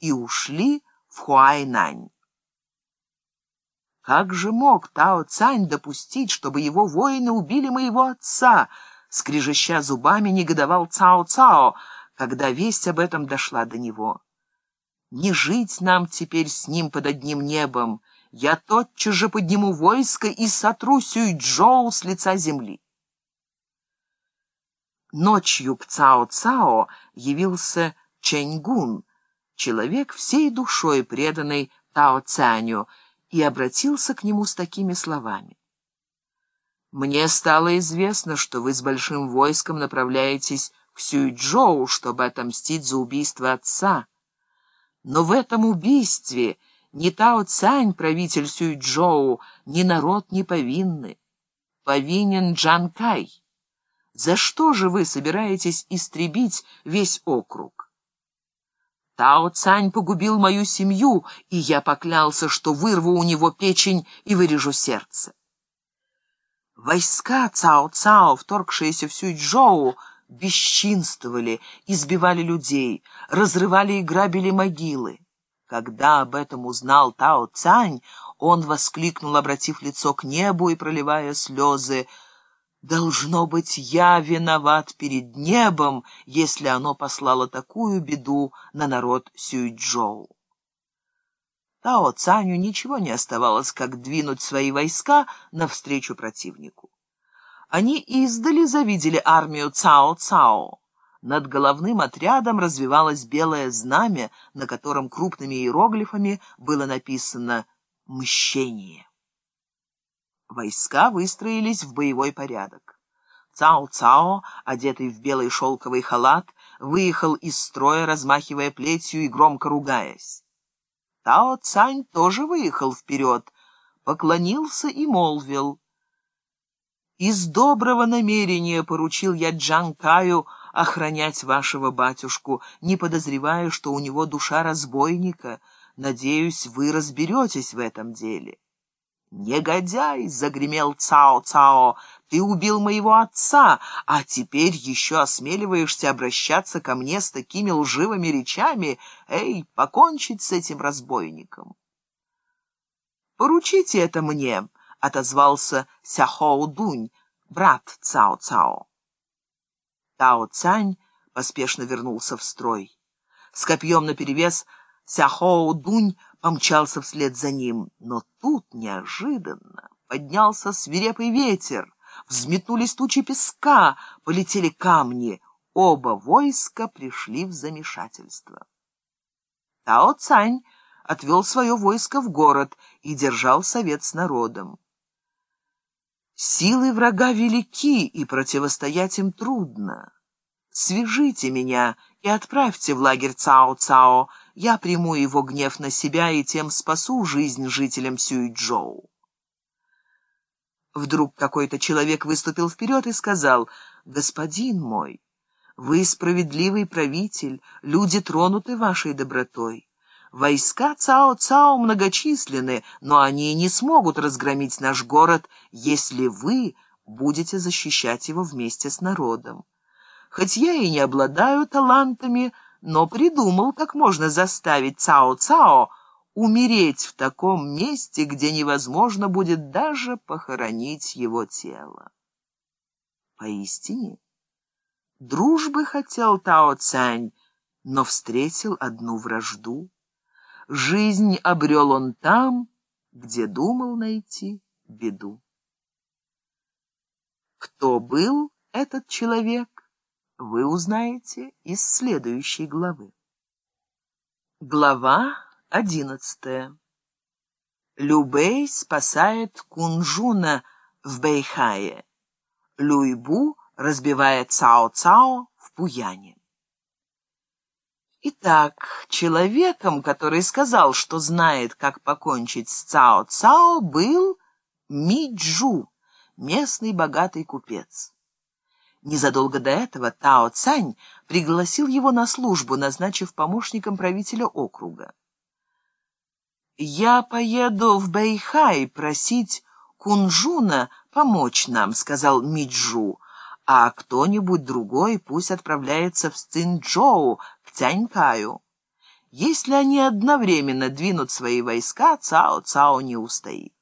и ушли в Хуайнань. Как же мог Тао Цань допустить, чтобы его воины убили моего отца? Скрежеща зубами, негодовал Цао Цао, когда весть об этом дошла до него. Не жить нам теперь с ним под одним небом. Я тотчас же подниму войско и сотру Сюй-Джоу с лица земли. Ночью к Цао-Цао явился Чэньгун, человек всей душой преданный Тао-Цаню, и обратился к нему с такими словами. «Мне стало известно, что вы с большим войском направляетесь к Сюйчжоу, чтобы отомстить за убийство отца. Но в этом убийстве ни Тао Цань, правитель Сюйчжоу, ни народ не повинны. Повинен Джан Кай. За что же вы собираетесь истребить весь округ?» Тао Цань погубил мою семью, и я поклялся, что вырву у него печень и вырежу сердце. Войска Цао-Цао, вторгшиеся в Сюйчжоу, бесчинствовали, избивали людей, разрывали и грабили могилы. Когда об этом узнал Тао Цань, он воскликнул, обратив лицо к небу и проливая слезы, Должно быть, я виноват перед небом, если оно послало такую беду на народ Сюйчжоу. Тао Цаню ничего не оставалось, как двинуть свои войска навстречу противнику. Они издали завидели армию Цао-Цао. Над головным отрядом развивалось белое знамя, на котором крупными иероглифами было написано «Мщение». Войска выстроились в боевой порядок. Цао-Цао, одетый в белый шелковый халат, выехал из строя, размахивая плетью и громко ругаясь. Тао-Цань тоже выехал вперед, поклонился и молвил. «Из доброго намерения поручил я Джан Каю охранять вашего батюшку, не подозревая, что у него душа разбойника. Надеюсь, вы разберетесь в этом деле». «Негодяй!» — загремел Цао-Цао. «Ты убил моего отца, а теперь еще осмеливаешься обращаться ко мне с такими лживыми речами? Эй, покончить с этим разбойником!» «Поручите это мне!» — отозвался Сяхоу-Дунь, брат Цао-Цао. Тао-Цань поспешно вернулся в строй. С копьем наперевес Сяхоу-Дунь помчался вслед за ним. Но тут неожиданно поднялся свирепый ветер, взметнулись тучи песка, полетели камни. Оба войска пришли в замешательство. Тао Цань отвел свое войско в город и держал совет с народом. Силы врага велики, и противостоять им трудно. Свяжите меня и отправьте в лагерь Цао-Цао, я приму его гнев на себя и тем спасу жизнь жителям Сюйчжоу. Вдруг какой-то человек выступил вперед и сказал, «Господин мой, вы справедливый правитель, люди тронуты вашей добротой. Войска Цао-Цао многочисленны, но они не смогут разгромить наш город, если вы будете защищать его вместе с народом. Хоть я и не обладаю талантами, но придумал, как можно заставить Цао-Цао умереть в таком месте, где невозможно будет даже похоронить его тело. Поистине, дружбы хотел Тао-Цань, но встретил одну вражду. Жизнь обрел он там, где думал найти беду. Кто был этот человек? Вы узнаете из следующей главы. Глава одиннадцатая. Любэй спасает Кунжуна в Бэйхае. Люйбу разбивает Цао-Цао в Пуяне. Итак, человеком, который сказал, что знает, как покончить с Цао-Цао, был Миджу, местный богатый купец. Незадолго до этого Тао Цянь пригласил его на службу, назначив помощником правителя округа. «Я поеду в Бэйхай просить Кун Жуна помочь нам», — сказал Миджу, «а кто-нибудь другой пусть отправляется в Цинчжоу, к Тянькаю. Если они одновременно двинут свои войска, Цао Цао не устоит.